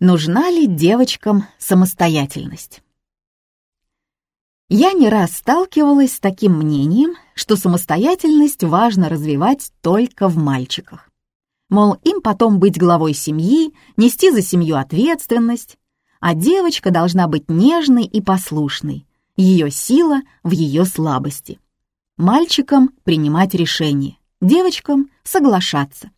Нужна ли девочкам самостоятельность? Я не раз сталкивалась с таким мнением, что самостоятельность важно развивать только в мальчиках. Мол, им потом быть главой семьи, нести за семью ответственность, а девочка должна быть нежной и послушной, ее сила в ее слабости. Мальчикам принимать решения, девочкам соглашаться.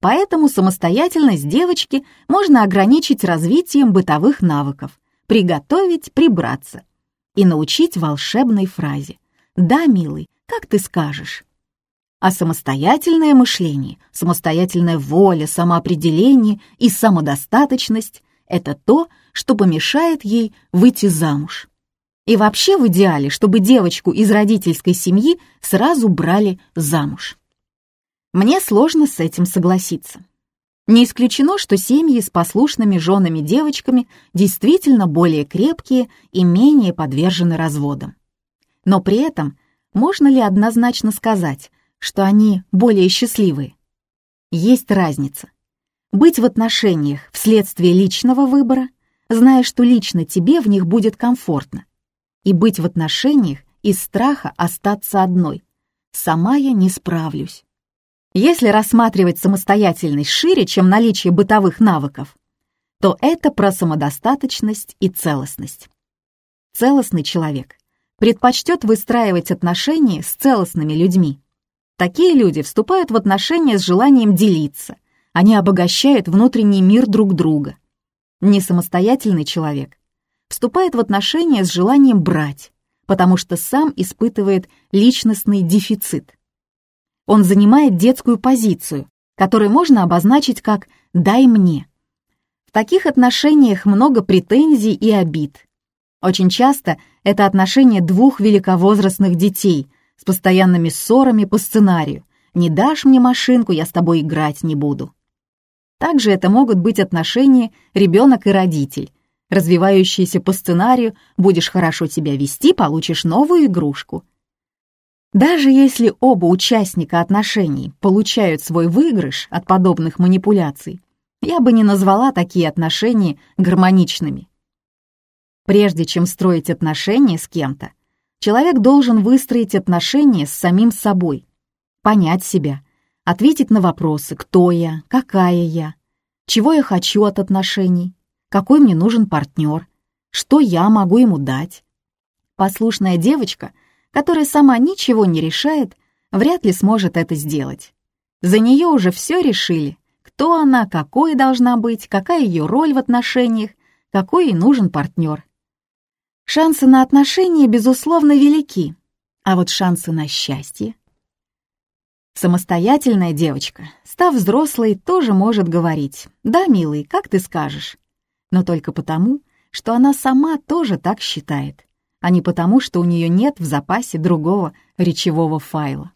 Поэтому самостоятельность девочки можно ограничить развитием бытовых навыков, приготовить, прибраться и научить волшебной фразе «Да, милый, как ты скажешь». А самостоятельное мышление, самостоятельная воля, самоопределение и самодостаточность — это то, что помешает ей выйти замуж. И вообще в идеале, чтобы девочку из родительской семьи сразу брали замуж. Мне сложно с этим согласиться. Не исключено, что семьи с послушными женами девочками действительно более крепкие и менее подвержены разводам. Но при этом можно ли однозначно сказать, что они более счастливые? Есть разница. Быть в отношениях вследствие личного выбора, зная, что лично тебе в них будет комфортно, и быть в отношениях из страха остаться одной. Сама я не справлюсь. Если рассматривать самостоятельность шире, чем наличие бытовых навыков, то это про самодостаточность и целостность. Целостный человек предпочтет выстраивать отношения с целостными людьми. Такие люди вступают в отношения с желанием делиться, они обогащают внутренний мир друг друга. Несамостоятельный человек вступает в отношения с желанием брать, потому что сам испытывает личностный дефицит. Он занимает детскую позицию, которую можно обозначить как «дай мне». В таких отношениях много претензий и обид. Очень часто это отношения двух великовозрастных детей с постоянными ссорами по сценарию «не дашь мне машинку, я с тобой играть не буду». Также это могут быть отношения ребенок и родитель, развивающиеся по сценарию «будешь хорошо себя вести, получишь новую игрушку», даже если оба участника отношений получают свой выигрыш от подобных манипуляций, я бы не назвала такие отношения гармоничными. Прежде чем строить отношения с кем-то, человек должен выстроить отношения с самим собой, понять себя, ответить на вопросы «кто я?», «какая я?», «чего я хочу от отношений?», «какой мне нужен партнер?», «что я могу ему дать?». Послушная девочка — которая сама ничего не решает, вряд ли сможет это сделать. За нее уже все решили, кто она, какой должна быть, какая ее роль в отношениях, какой ей нужен партнер. Шансы на отношения, безусловно, велики, а вот шансы на счастье... Самостоятельная девочка, став взрослой, тоже может говорить «Да, милый, как ты скажешь?» Но только потому, что она сама тоже так считает а не потому, что у нее нет в запасе другого речевого файла.